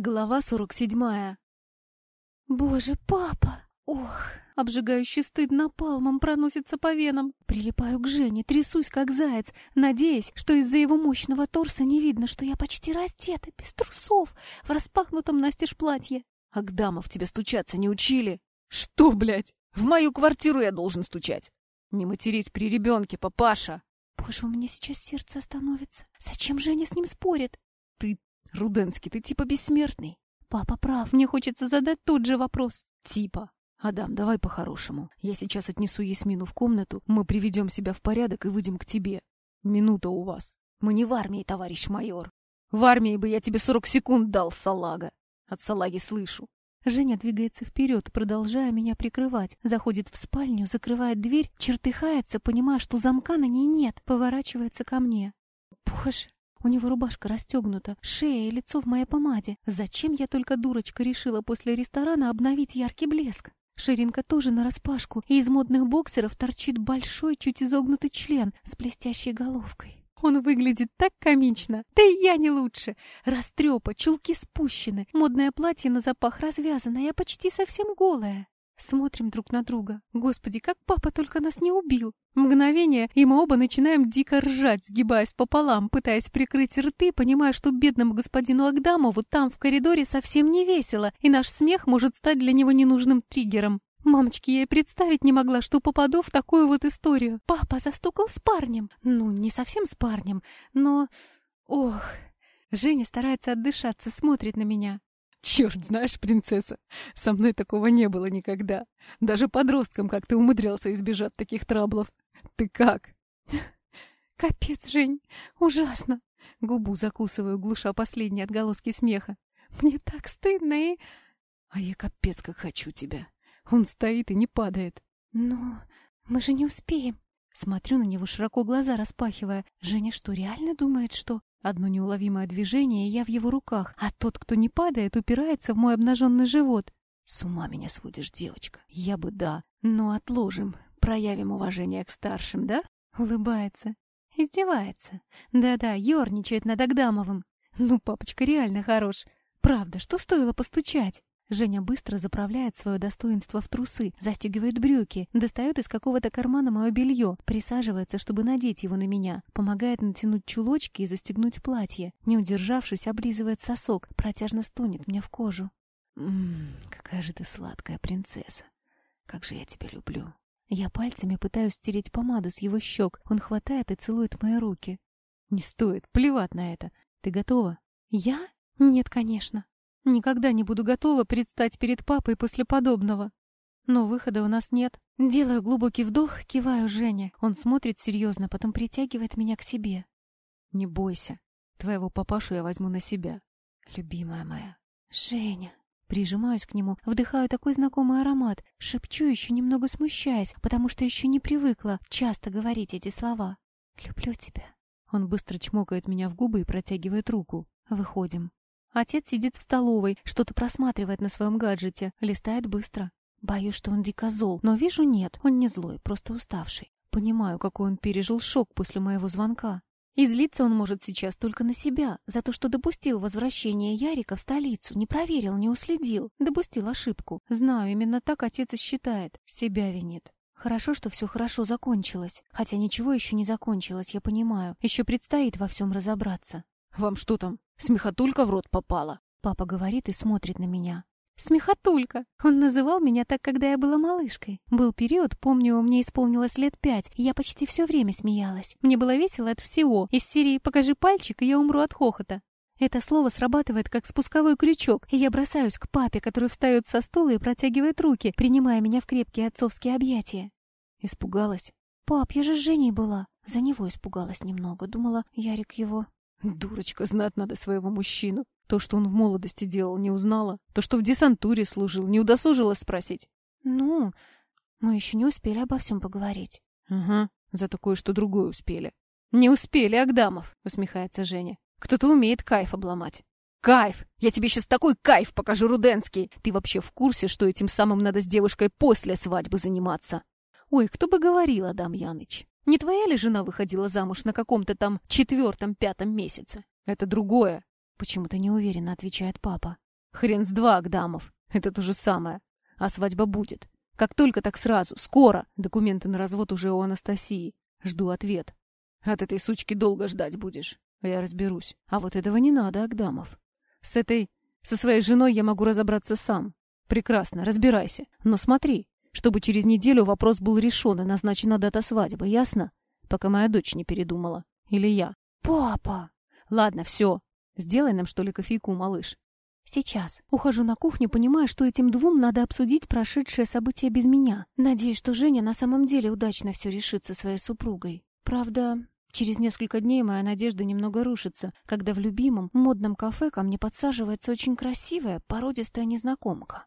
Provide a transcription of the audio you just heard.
Глава сорок седьмая. Боже, папа! Ох, обжигающий стыд напалмом проносится по венам. Прилипаю к Жене, трясусь, как заяц, надеясь, что из-за его мощного торса не видно, что я почти раздета, без трусов, в распахнутом настежь платье. Агдамов тебя стучаться не учили? Что, блядь? В мою квартиру я должен стучать. Не матерись при ребенке, папаша. Боже, у меня сейчас сердце остановится. Зачем Женя с ним спорит? Ты Руденский, ты типа бессмертный. Папа прав, мне хочется задать тот же вопрос. Типа. Адам, давай по-хорошему. Я сейчас отнесу Ясмину в комнату, мы приведем себя в порядок и выйдем к тебе. Минута у вас. Мы не в армии, товарищ майор. В армии бы я тебе сорок секунд дал, салага. От салаги слышу. Женя двигается вперед, продолжая меня прикрывать. Заходит в спальню, закрывает дверь, чертыхается, понимая, что замка на ней нет, поворачивается ко мне. Боже, у него рубашка расстегнута, шея и лицо в моей помаде. Зачем я только дурочка решила после ресторана обновить яркий блеск? Ширинка тоже нараспашку, и из модных боксеров торчит большой, чуть изогнутый член с блестящей головкой. Он выглядит так комично, да и я не лучше. Растрепа, чулки спущены, модное платье на запах развязано, я почти совсем голая. Смотрим друг на друга. Господи, как папа только нас не убил. Мгновение, и мы оба начинаем дико ржать, сгибаясь пополам, пытаясь прикрыть рты, понимая, что бедному господину Агдамову там в коридоре совсем не весело, и наш смех может стать для него ненужным триггером. Мамочки, я и представить не могла, что попаду в такую вот историю. Папа застукал с парнем. Ну, не совсем с парнем, но... Ох... Женя старается отдышаться, смотрит на меня. Черт, знаешь, принцесса, со мной такого не было никогда. Даже подростком как ты умудрялся избежать таких траблов. Ты как? Капец, Жень, ужасно. Губу закусываю, глуша последние отголоски смеха. Мне так стыдно и... А я капец как хочу тебя. Он стоит и не падает. Но мы же не успеем. Смотрю на него широко глаза распахивая. Женя что, реально думает, что... Одно неуловимое движение, и я в его руках, а тот, кто не падает, упирается в мой обнаженный живот. С ума меня сводишь, девочка. Я бы да, но отложим. Проявим уважение к старшим, да? Улыбается. Издевается. Да-да, ерничает над Агдамовым. Ну, папочка реально хорош. Правда, что стоило постучать? Женя быстро заправляет свое достоинство в трусы, застегивает брюки, достает из какого-то кармана мое белье, присаживается, чтобы надеть его на меня, помогает натянуть чулочки и застегнуть платье. Не удержавшись, облизывает сосок, протяжно стонет мне в кожу. «Ммм, какая же ты сладкая принцесса! Как же я тебя люблю!» Я пальцами пытаюсь стереть помаду с его щек, он хватает и целует мои руки. «Не стоит, плевать на это. Ты готова?» «Я? Нет, конечно». Никогда не буду готова предстать перед папой после подобного. Но выхода у нас нет. Делаю глубокий вдох, киваю Жене. Он смотрит серьезно, потом притягивает меня к себе. Не бойся. Твоего папашу я возьму на себя. Любимая моя. Женя. Прижимаюсь к нему, вдыхаю такой знакомый аромат, шепчу еще немного смущаясь, потому что еще не привыкла часто говорить эти слова. «Люблю тебя». Он быстро чмокает меня в губы и протягивает руку. Выходим. Отец сидит в столовой, что-то просматривает на своем гаджете, листает быстро. Боюсь, что он дико зол, но вижу нет, он не злой, просто уставший. Понимаю, какой он пережил шок после моего звонка. И злиться он может сейчас только на себя, за то, что допустил возвращение Ярика в столицу, не проверил, не уследил, допустил ошибку. Знаю, именно так отец и считает, себя винит. Хорошо, что все хорошо закончилось. Хотя ничего еще не закончилось, я понимаю. Еще предстоит во всем разобраться. «Вам что там, смехотулька в рот попала?» Папа говорит и смотрит на меня. «Смехотулька!» Он называл меня так, когда я была малышкой. Был период, помню, мне исполнилось лет пять, и я почти все время смеялась. Мне было весело от всего. Из серии «Покажи пальчик, и я умру от хохота». Это слово срабатывает как спусковой крючок, и я бросаюсь к папе, который встает со стула и протягивает руки, принимая меня в крепкие отцовские объятия. Испугалась? «Пап, я же с Женей была». За него испугалась немного. Думала, Ярик его Дурочка, знать надо своего мужчину. То, что он в молодости делал, не узнала. То, что в десантуре служил, не удосужилась спросить. Ну, мы еще не успели обо всем поговорить. Ага, зато кое-что другое успели. Не успели, Агдамов, усмехается Женя. Кто-то умеет кайф обломать. Кайф! Я тебе сейчас такой кайф покажу, Руденский! Ты вообще в курсе, что этим самым надо с девушкой после свадьбы заниматься? Ой, кто бы говорил, Адам Яныч. Не твоя ли жена выходила замуж на каком-то там четвертом-пятом месяце? Это другое. Почему-то неуверенно отвечает папа. Хрен с два Агдамов. Это то же самое. А свадьба будет. Как только, так сразу. Скоро. Документы на развод уже у Анастасии. Жду ответ. От этой сучки долго ждать будешь. Я разберусь. А вот этого не надо, Агдамов. С этой... Со своей женой я могу разобраться сам. Прекрасно, разбирайся. Но смотри, чтобы через неделю вопрос был решен и назначена дата свадьбы, ясно? Пока моя дочь не передумала. Или я. Папа! Ладно, все. Сделай нам, что ли, кофейку, малыш. Сейчас. Ухожу на кухню, понимая, что этим двум надо обсудить прошедшее событие без меня. Надеюсь, что Женя на самом деле удачно все решит со своей супругой. Правда, через несколько дней моя надежда немного рушится, когда в любимом модном кафе ко мне подсаживается очень красивая, породистая незнакомка.